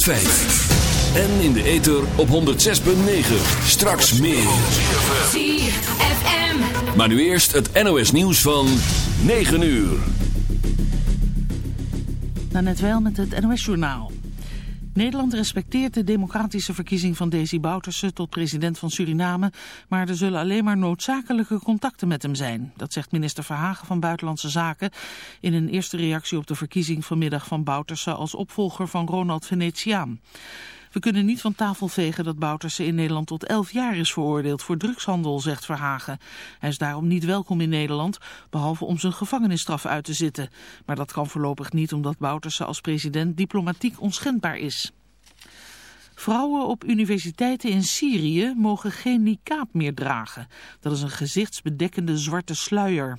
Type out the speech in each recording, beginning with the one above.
5. En in de ether op 106.9. Straks meer. ZFM. Maar nu eerst het NOS nieuws van 9 uur. net wel met het NOS journaal. Nederland respecteert de democratische verkiezing van Desi Bouterse tot president van Suriname, maar er zullen alleen maar noodzakelijke contacten met hem zijn. Dat zegt minister Verhagen van Buitenlandse Zaken in een eerste reactie op de verkiezing vanmiddag van Bouterse als opvolger van Ronald Venetiaan. We kunnen niet van tafel vegen dat Bouterse in Nederland tot 11 jaar is veroordeeld voor drugshandel, zegt Verhagen. Hij is daarom niet welkom in Nederland, behalve om zijn gevangenisstraf uit te zitten. Maar dat kan voorlopig niet omdat Bouterse als president diplomatiek onschendbaar is. Vrouwen op universiteiten in Syrië mogen geen niqab meer dragen. Dat is een gezichtsbedekkende zwarte sluier.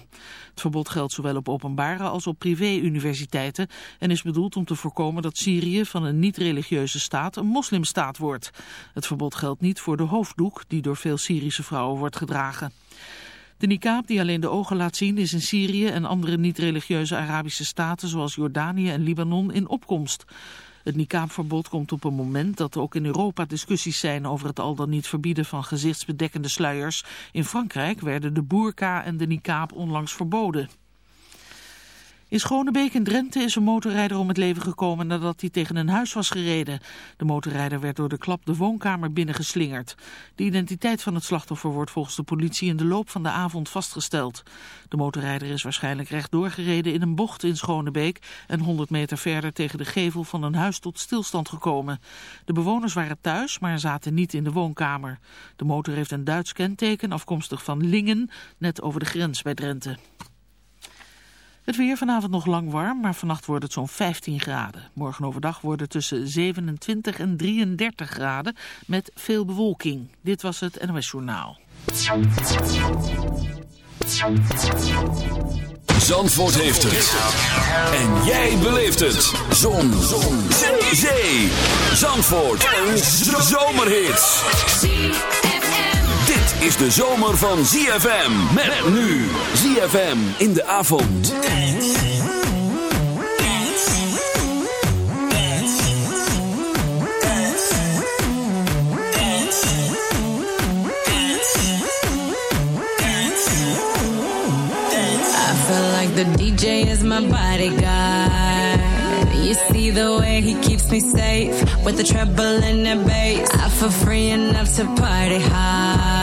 Het verbod geldt zowel op openbare als op privé-universiteiten... en is bedoeld om te voorkomen dat Syrië van een niet-religieuze staat een moslimstaat wordt. Het verbod geldt niet voor de hoofddoek die door veel Syrische vrouwen wordt gedragen. De niqab die alleen de ogen laat zien is in Syrië en andere niet-religieuze Arabische staten zoals Jordanië en Libanon in opkomst. Het niqabverbod komt op een moment dat er ook in Europa discussies zijn over het al dan niet verbieden van gezichtsbedekkende sluiers. In Frankrijk werden de burka en de niqab onlangs verboden. In Schonebeek in Drenthe is een motorrijder om het leven gekomen nadat hij tegen een huis was gereden. De motorrijder werd door de klap de woonkamer binnengeslingerd. De identiteit van het slachtoffer wordt volgens de politie in de loop van de avond vastgesteld. De motorrijder is waarschijnlijk rechtdoor gereden in een bocht in Schonebeek en 100 meter verder tegen de gevel van een huis tot stilstand gekomen. De bewoners waren thuis, maar zaten niet in de woonkamer. De motor heeft een Duits kenteken afkomstig van Lingen, net over de grens bij Drenthe. Het weer vanavond nog lang warm, maar vannacht wordt het zo'n 15 graden. Morgen overdag worden tussen 27 en 33 graden met veel bewolking. Dit was het NOS Journaal. Zandvoort heeft het. En jij beleeft het. Zon. Zon. Zee. Zee. Zandvoort. Een zomerhit. Is de zomer van ZFM. Met nu ZFM in de avond. I feel like the DJ is my bodyguard. You see the way he keeps me safe with the treble and the bass. I feel free enough to party hard.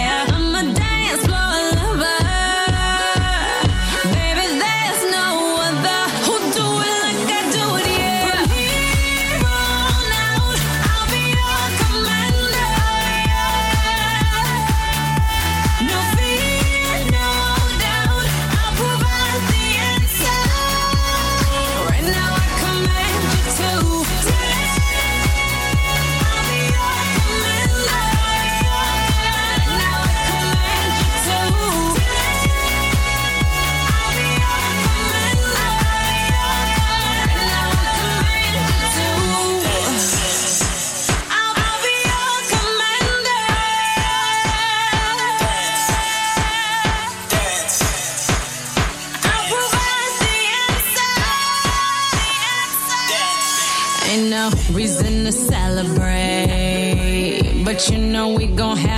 we gon' have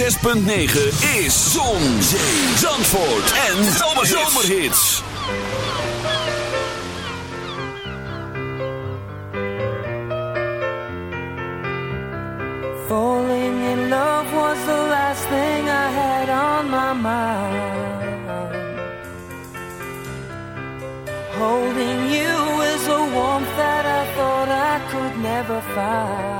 106.9 is Zon, Zee, Zandvoort en Zomerhits. Falling in love was the last thing I had on my mind. Holding you is a warmth that I thought I could never find.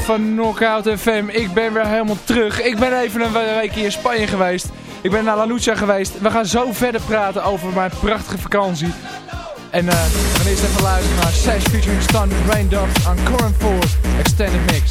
Van Knockout FM. Ik ben weer helemaal terug. Ik ben even een week in Spanje geweest. Ik ben naar La Lucia geweest. We gaan zo verder praten over mijn prachtige vakantie. En uh, we gaan eerst even luisteren naar Sash featuring Standard Raindrops aan Current 4 Extended Mix.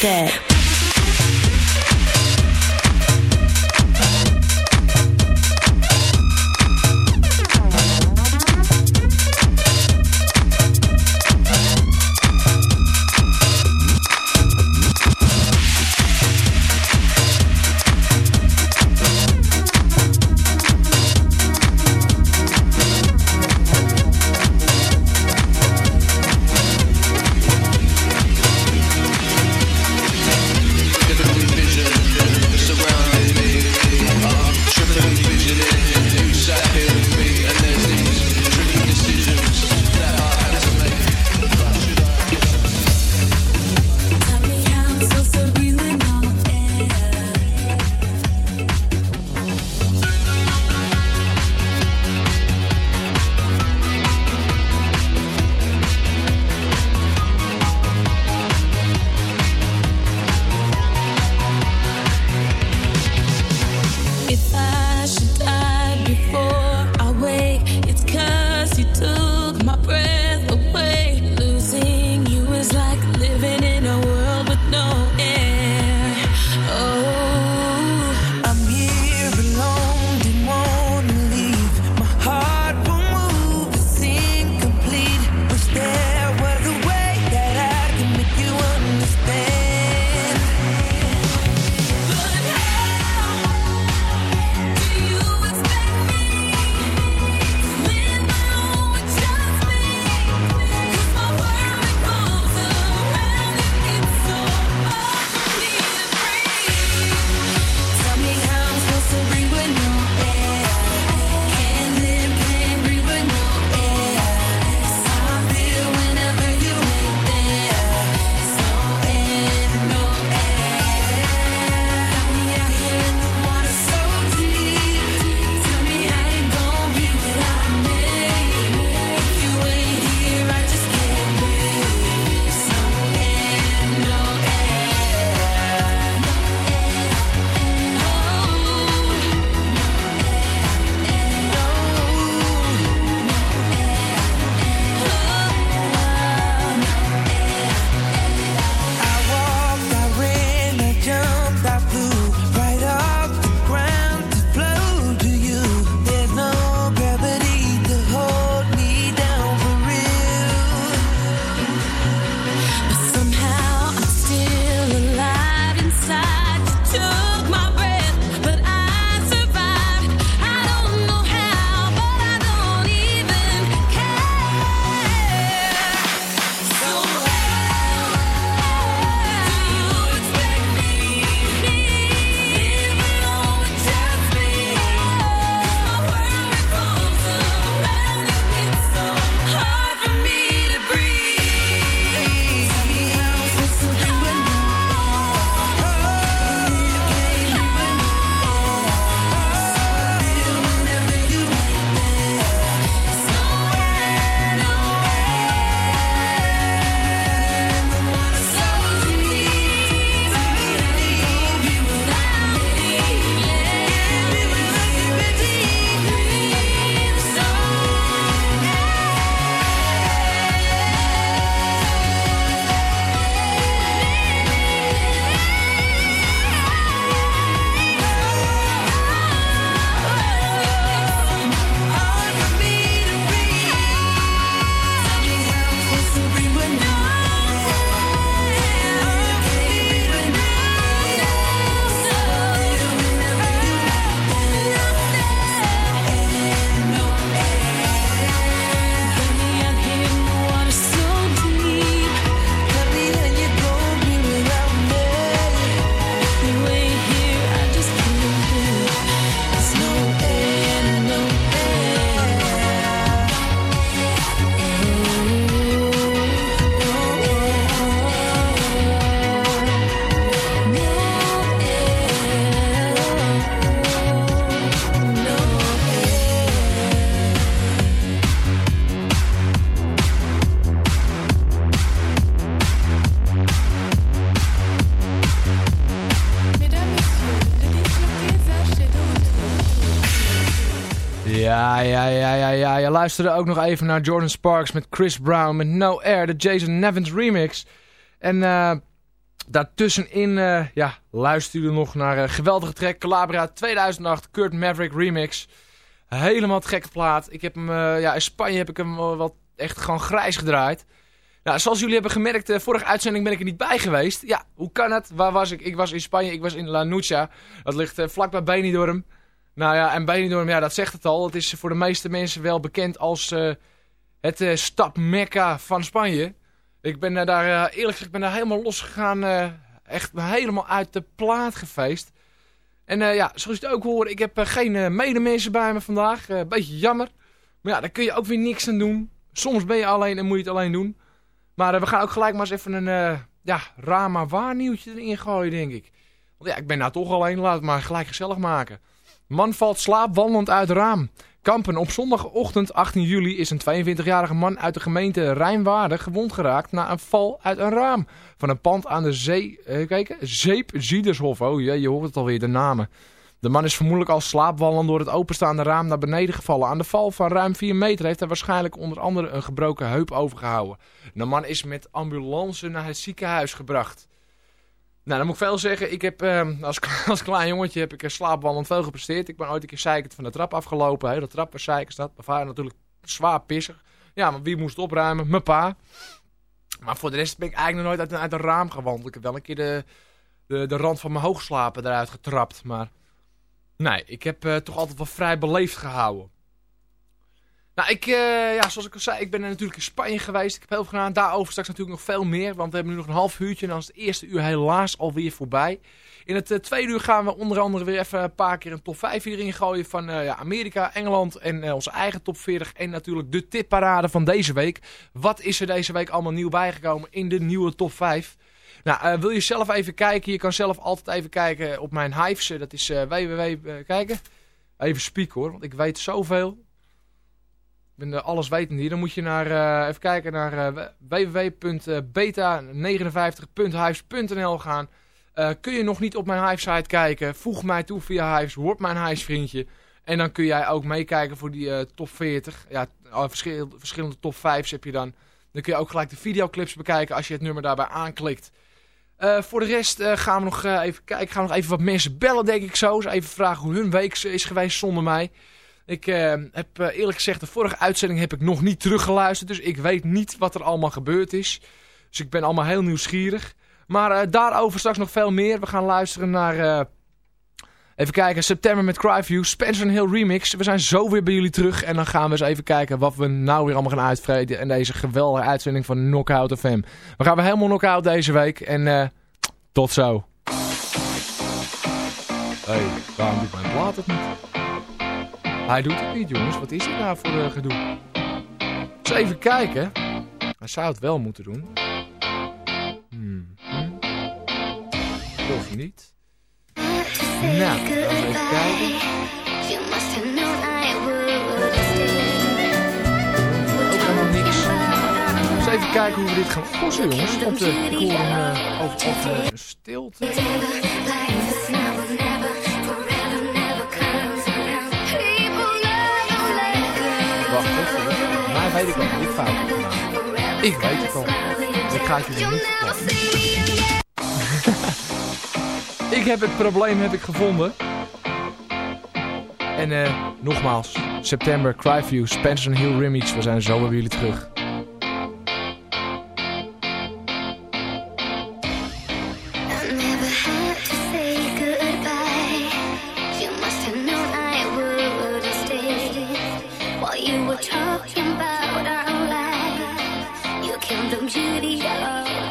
对，luisterde ook nog even naar Jordan Sparks met Chris Brown met No Air, de Jason Nevins remix. En uh, Daartussenin uh, ja, luister je nog naar een geweldige track. Calabria 2008, Kurt Maverick remix. Helemaal het gekke plaat. Ik heb hem, ja, in Spanje heb ik hem wat echt gewoon grijs gedraaid. Nou, zoals jullie hebben gemerkt, vorige uitzending ben ik er niet bij geweest. Ja, hoe kan het? Waar was ik? Ik was in Spanje, ik was in La Nucha. Dat ligt vlakbij Benidorm. Nou ja, en Benidorm, ja, dat zegt het al. Het is voor de meeste mensen wel bekend als uh, het uh, stapmekka van Spanje. Ik ben daar, eerlijk gezegd, ben daar helemaal losgegaan. echt helemaal uit de plaat gefeest. En ja, zoals je het ook hoort, ik heb geen medemensen bij me vandaag. Beetje jammer. Maar ja, daar kun je ook weer niks aan doen. Soms ben je alleen en moet je het alleen doen. Maar we gaan ook gelijk maar eens even een ja, Rama waar nieuwtje erin gooien, denk ik. Want ja, ik ben nou toch alleen, laat het maar gelijk gezellig maken. Man valt slaapwandelend uit raam. Kampen op zondagochtend 18 juli is een 22-jarige man uit de gemeente Rijnwaarde gewond geraakt na een val uit een raam van een pand aan de zee, eh, Zeep Ziedershof. Oh ja, je hoort het alweer, de namen. De man is vermoedelijk al slaapwallend door het openstaande raam naar beneden gevallen. Aan de val van ruim 4 meter heeft hij waarschijnlijk onder andere een gebroken heup overgehouden. De man is met ambulance naar het ziekenhuis gebracht. Nou, dan moet ik veel zeggen. Ik heb eh, als, als klein jongetje heb ik slaapwallend veel gepresteerd. Ik ben ooit een keer zeikend van de trap afgelopen. Hele trap was zeikend. Mijn vader natuurlijk zwaar pissig. Ja, maar wie moest opruimen? Mijn pa. Maar voor de rest ben ik eigenlijk nog nooit uit, uit een raam gewandeld. Ik heb wel een keer de, de, de rand van mijn hoogslapen eruit getrapt. Maar Nee, ik heb uh, toch altijd wel vrij beleefd gehouden. Nou, ik, uh, ja, zoals ik al zei, ik ben natuurlijk in Spanje geweest. Ik heb heel veel gedaan. Daarover straks natuurlijk nog veel meer. Want we hebben nu nog een half uurtje en dan is het eerste uur helaas alweer voorbij. In het uh, tweede uur gaan we onder andere weer even een paar keer een top 5 hierin gooien. Van ja, Amerika, Engeland en onze eigen top 40. En natuurlijk de tipparade van deze week. Wat is er deze week allemaal nieuw bijgekomen in de nieuwe top 5? Nou, wil je zelf even kijken? Je kan zelf altijd even kijken op mijn Hives. Dat is uh, www... Kijken. Even spieken hoor, want ik weet zoveel. Ben alles wetend hier. Dan moet je naar, even kijken naar www.beta59.hives.nl gaan. kun je nog niet op mijn Hive-site kijken? Voeg mij toe via Hives. Word mijn Hives-vriendje. En dan kun jij ook meekijken voor die top 40. Ja, verschillende, verschillende top 5's heb je dan. Dan kun je ook gelijk de videoclips bekijken als je het nummer daarbij aanklikt. Uh, voor de rest uh, gaan we nog uh, even kijken. Gaan we nog even wat mensen bellen, denk ik zo. Even vragen hoe hun week is geweest zonder mij. Ik heb eerlijk gezegd, de vorige uitzending heb ik nog niet teruggeluisterd. Dus ik weet niet wat er allemaal gebeurd is. Dus ik ben allemaal heel nieuwsgierig. Maar daarover straks nog veel meer. We gaan luisteren naar... even kijken, september met Cryview. Spencer Hill Remix. We zijn zo weer bij jullie terug. En dan gaan we eens even kijken wat we nou weer allemaal gaan uitvreden. In deze geweldige uitzending van Knockout FM. We gaan weer helemaal knockout deze week. En tot zo. Hey, waarom doet mijn plaat niet? Hij doet het niet jongens. Wat is dit nou voor uh, gedoe? Eens even kijken. Hij zou het wel moeten doen. Hmm. hmm. Of niet? Nou, even kijken. even kijken hoe we dit gaan oplossen, jongens. Ik hoor een uh, over stilte. Weet ik dat fout. Ik weet het al. Ik ga het jullie niet ik heb het probleem heb ik gevonden. En uh, nogmaals, september, Cryview, Spencer Hill Remix. We zijn zo bij jullie terug. No matter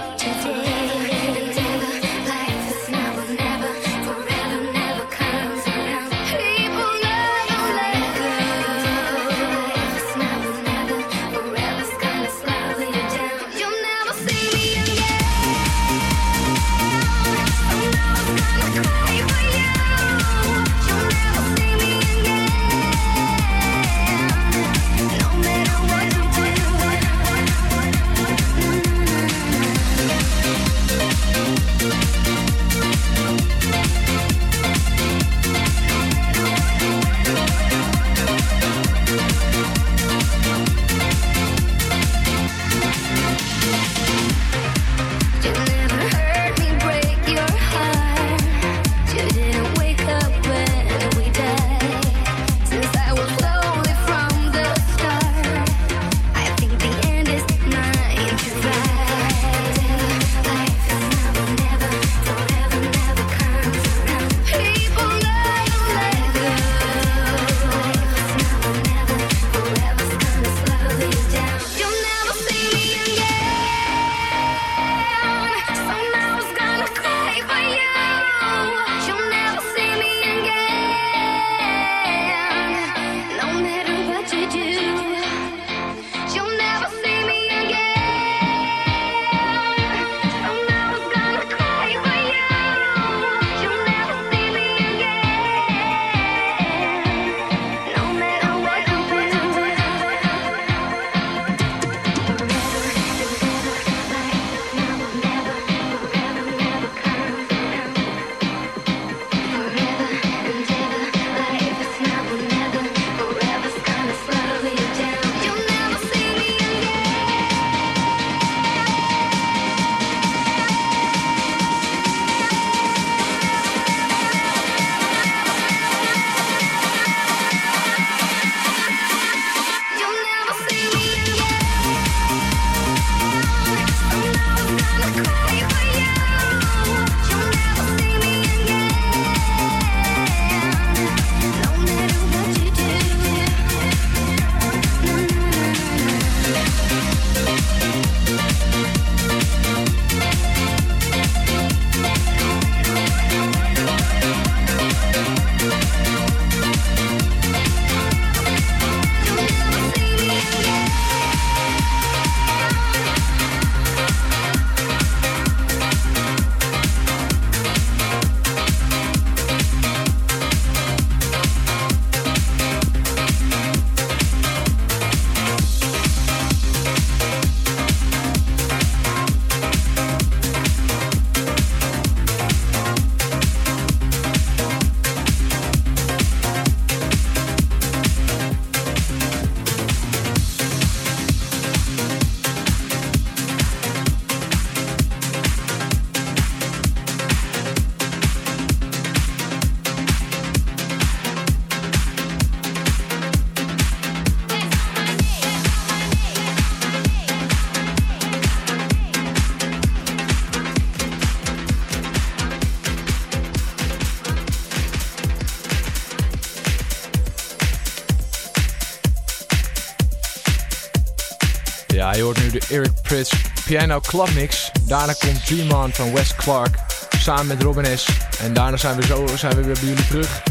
Piano Club Mix. Daarna komt Dream On van Wes Clark samen met Robin S. En daarna zijn we, zo, zijn we weer bij jullie terug.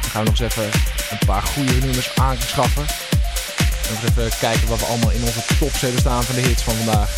Dan gaan we nog eens even een paar goede nummers aanschaffen. En nog even kijken wat we allemaal in onze top hebben staan van de hits van vandaag.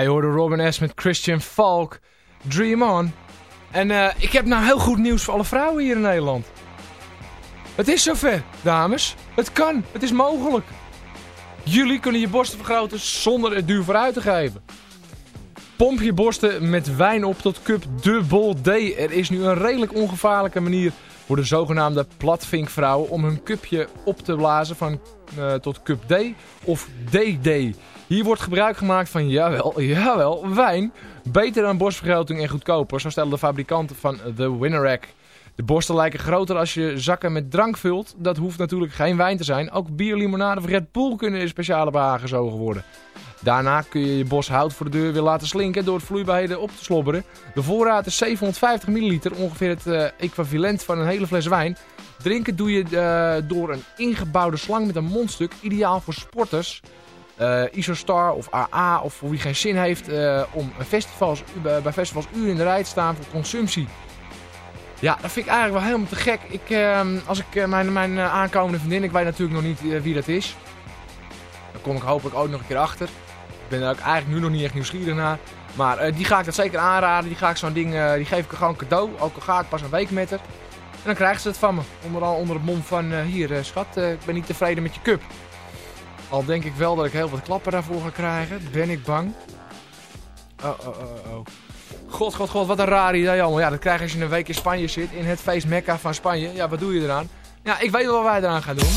Je hoorde Robin S. met Christian Falk. Dream On. En uh, ik heb nou heel goed nieuws voor alle vrouwen hier in Nederland. Het is zover, dames. Het kan. Het is mogelijk. Jullie kunnen je borsten vergroten zonder er duur voor uit te geven. Pomp je borsten met wijn op tot cup dubbel D. Er is nu een redelijk ongevaarlijke manier voor de zogenaamde platvinkvrouwen om hun cupje op te blazen van uh, tot cup D of DD. Hier wordt gebruik gemaakt van, jawel, jawel, wijn. Beter dan borstvergroting en goedkoper, zo stellen de fabrikanten van The Winnerack. De borsten lijken groter als je zakken met drank vult. Dat hoeft natuurlijk geen wijn te zijn. Ook bier, limonade of Red Bull kunnen in speciale behagen gezogen worden. Daarna kun je je bos hout voor de deur weer laten slinken door het vloeibaarheden op te slobberen. De voorraad is 750 ml, ongeveer het uh, equivalent van een hele fles wijn. Drinken doe je uh, door een ingebouwde slang met een mondstuk, ideaal voor sporters. Uh, Isostar of AA of voor wie geen zin heeft om festivals, bij festivals uren in de rij te staan voor consumptie. Ja, dat vind ik eigenlijk wel helemaal te gek. Ik, ehm, als ik mijn, mijn aankomende vriendin, ik weet natuurlijk nog niet wie dat is. Dan kom ik hopelijk ook nog een keer achter ben er ook eigenlijk nu nog niet echt nieuwsgierig naar. Maar uh, die ga ik dat zeker aanraden. Die ga ik zo'n ding, uh, die geef ik gewoon cadeau. Ook al ga ik pas een week met haar. En dan krijgen ze het van me. Onder, onder het mom van, uh, hier schat, ik ben niet tevreden met je cup. Al denk ik wel dat ik heel wat klappen daarvoor ga krijgen. Ben ik bang. Oh, oh, oh, oh. God, god, god, wat een raar idee allemaal. Ja, dat krijg je als je een week in Spanje zit. In het feest Mekka van Spanje. Ja, wat doe je eraan? Ja, ik weet wel wat wij eraan gaan doen.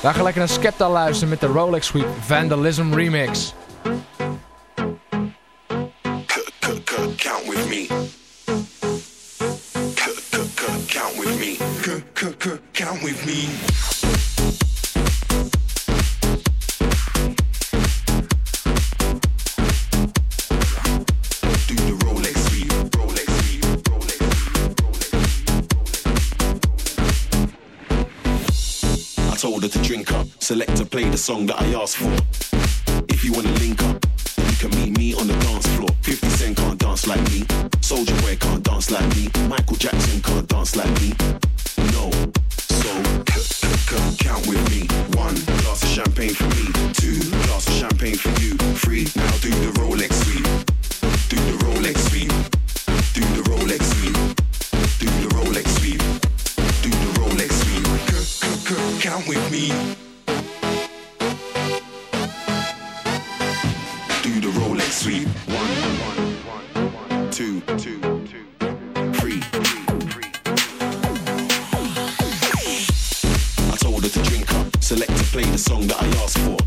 We gaan lekker naar Skepta luisteren met de Rolex Sweep Vandalism Remix. count with me. Count with me. Count with me. Select to play the song that I asked for. If you wanna link up, you can meet me on the dance floor. 50 Cent can't dance like me. Soldier Boy can't dance like me. Michael Jackson can't dance like me. No. So, select to play the song that I asked for.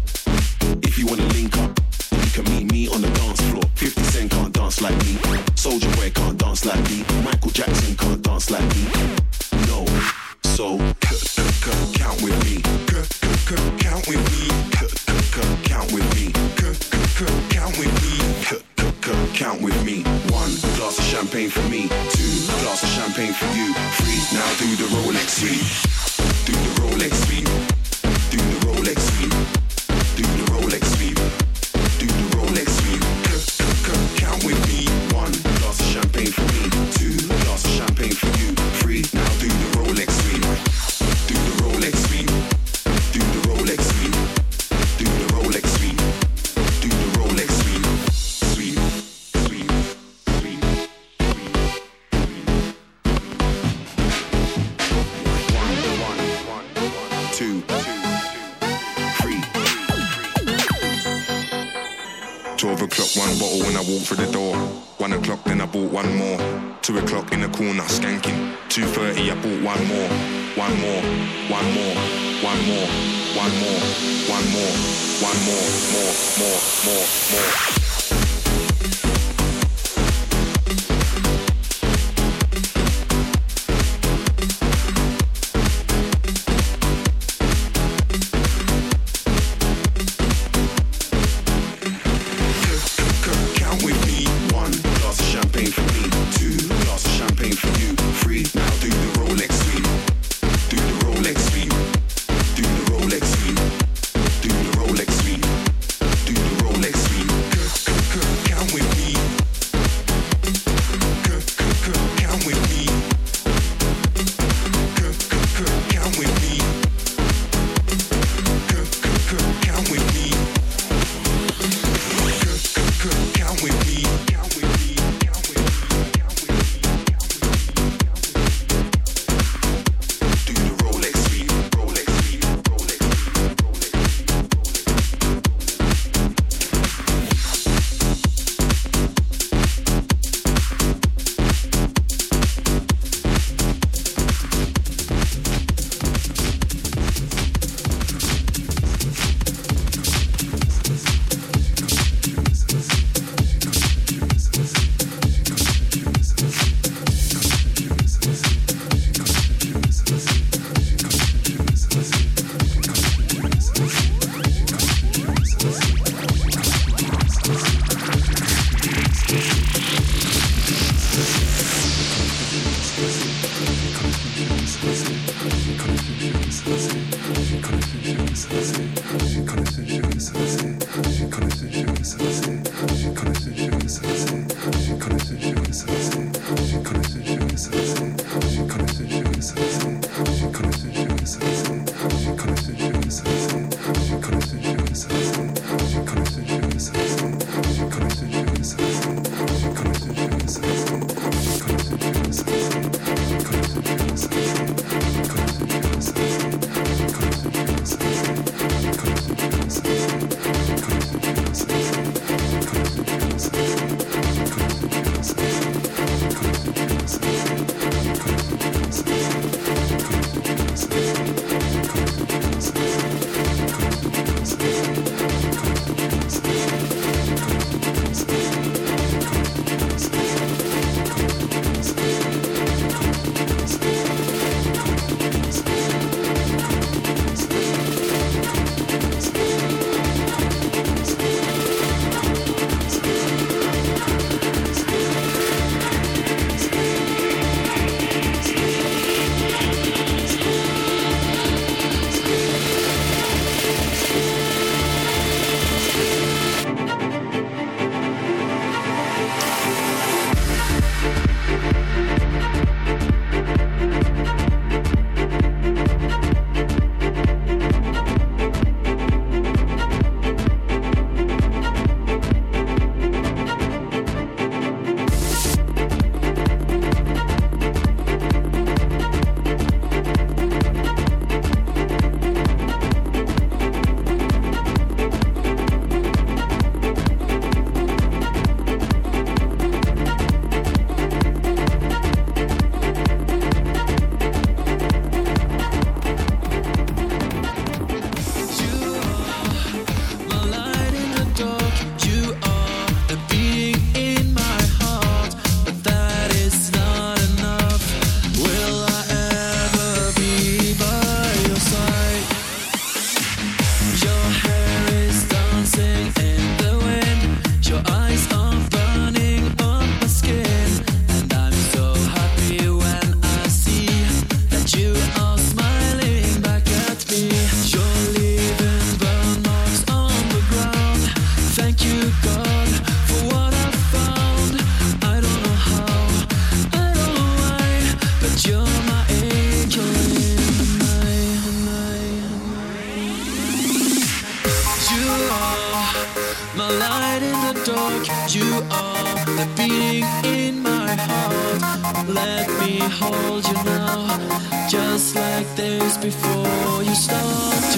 hold you now, just like days before you start.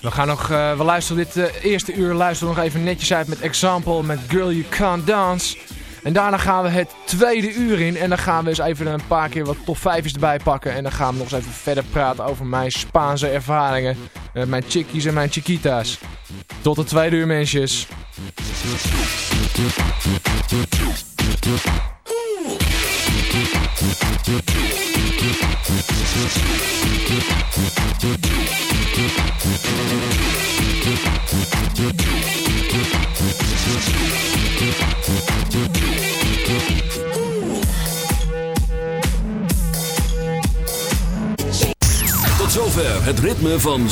We gaan nog, eh, we luisteren dit eh, eerste uur luisteren nog even netjes uit met Example, met Girl You Can't Dance. En daarna gaan we het tweede uur in en dan gaan we eens even een paar keer wat top vijfjes erbij pakken. En dan gaan we nog eens even verder praten over mijn Spaanse ervaringen met mijn chickies en mijn chiquita's. Tot het tweede uur mensjes zover het ritme van